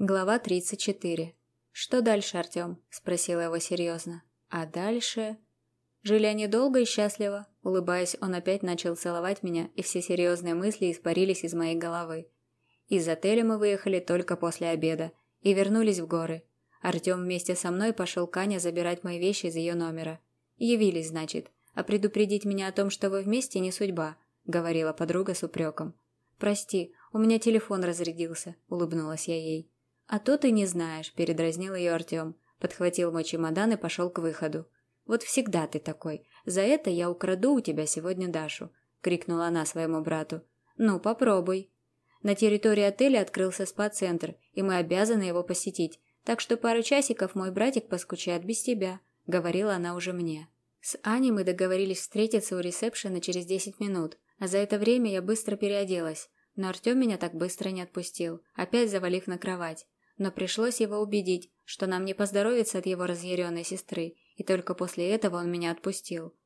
Глава 34. «Что дальше, Артем?» – спросила его серьезно. «А дальше...» Жили они долго и счастливо. Улыбаясь, он опять начал целовать меня, и все серьезные мысли испарились из моей головы. Из отеля мы выехали только после обеда и вернулись в горы. Артем вместе со мной пошел к Ане забирать мои вещи из ее номера. «Явились, значит. А предупредить меня о том, что вы вместе, не судьба», – говорила подруга с упреком. «Прости, у меня телефон разрядился», – улыбнулась я ей. «А то ты не знаешь», – передразнил ее Артем. Подхватил мой чемодан и пошел к выходу. «Вот всегда ты такой. За это я украду у тебя сегодня Дашу», – крикнула она своему брату. «Ну, попробуй». На территории отеля открылся спа-центр, и мы обязаны его посетить, так что пару часиков мой братик поскучает без тебя», – говорила она уже мне. С Аней мы договорились встретиться у ресепшена через 10 минут, а за это время я быстро переоделась. Но Артем меня так быстро не отпустил, опять завалив на кровать но пришлось его убедить, что нам не поздоровится от его разъяренной сестры, и только после этого он меня отпустил.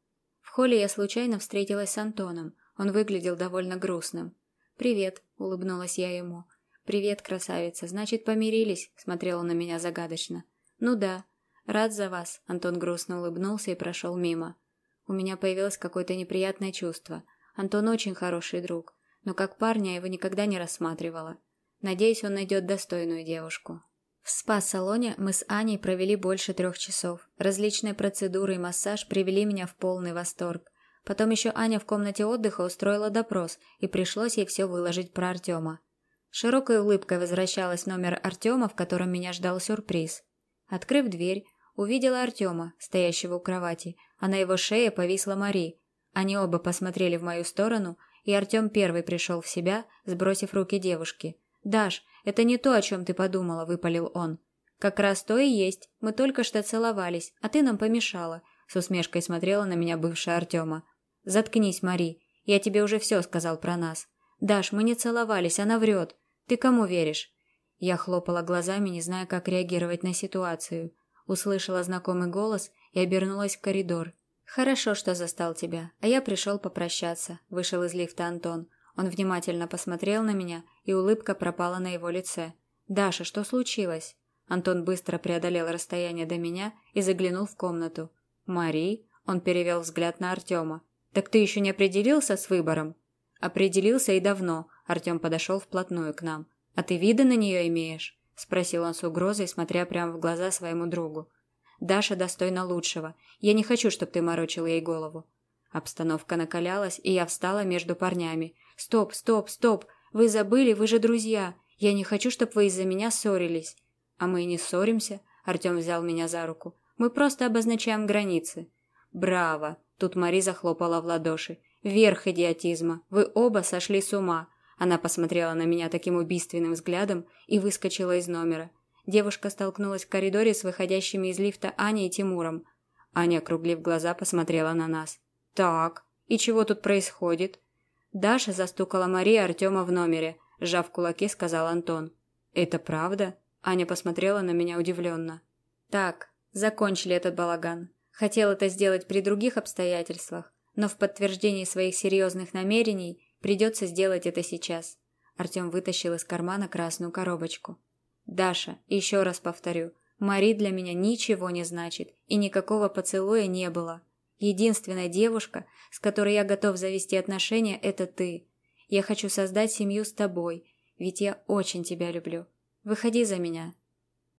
В холле я случайно встретилась с Антоном, он выглядел довольно грустным. «Привет», — улыбнулась я ему. «Привет, красавица, значит, помирились?» — смотрел он на меня загадочно. «Ну да. Рад за вас», — Антон грустно улыбнулся и прошел мимо. У меня появилось какое-то неприятное чувство. Антон очень хороший друг, но как парня я его никогда не рассматривала. Надеюсь, он найдет достойную девушку. В спа-салоне мы с Аней провели больше трех часов. Различные процедуры и массаж привели меня в полный восторг. Потом еще Аня в комнате отдыха устроила допрос, и пришлось ей все выложить про Артема. Широкой улыбкой возвращалась номер Артема, в котором меня ждал сюрприз. Открыв дверь, увидела Артема, стоящего у кровати, а на его шее повисла Мари. Они оба посмотрели в мою сторону, и Артем первый пришел в себя, сбросив руки девушки – «Даш, это не то, о чем ты подумала», – выпалил он. «Как раз то и есть. Мы только что целовались, а ты нам помешала», – с усмешкой смотрела на меня бывшая Артема. «Заткнись, Мари. Я тебе уже все сказал про нас. Даш, мы не целовались, она врет. Ты кому веришь?» Я хлопала глазами, не зная, как реагировать на ситуацию. Услышала знакомый голос и обернулась в коридор. «Хорошо, что застал тебя, а я пришел попрощаться», – вышел из лифта Антон. Он внимательно посмотрел на меня, и улыбка пропала на его лице. «Даша, что случилось?» Антон быстро преодолел расстояние до меня и заглянул в комнату. «Мари?» Он перевел взгляд на Артема. «Так ты еще не определился с выбором?» «Определился и давно», Артем подошел вплотную к нам. «А ты виды на нее имеешь?» Спросил он с угрозой, смотря прямо в глаза своему другу. «Даша достойна лучшего. Я не хочу, чтобы ты морочил ей голову». Обстановка накалялась, и я встала между парнями, «Стоп, стоп, стоп! Вы забыли, вы же друзья! Я не хочу, чтобы вы из-за меня ссорились!» «А мы и не ссоримся», — Артем взял меня за руку. «Мы просто обозначаем границы». «Браво!» — тут Мари захлопала в ладоши. «Верх идиотизма! Вы оба сошли с ума!» Она посмотрела на меня таким убийственным взглядом и выскочила из номера. Девушка столкнулась в коридоре с выходящими из лифта Аней и Тимуром. Аня, округлив глаза, посмотрела на нас. «Так, и чего тут происходит?» Даша застукала Мария Артема в номере, сжав кулаки, сказал Антон. «Это правда?» Аня посмотрела на меня удивленно. «Так, закончили этот балаган. Хотел это сделать при других обстоятельствах, но в подтверждении своих серьезных намерений придется сделать это сейчас». Артем вытащил из кармана красную коробочку. «Даша, еще раз повторю, Мари для меня ничего не значит, и никакого поцелуя не было. Единственная девушка, с которой я готов завести отношения, это ты. Я хочу создать семью с тобой, ведь я очень тебя люблю. Выходи за меня.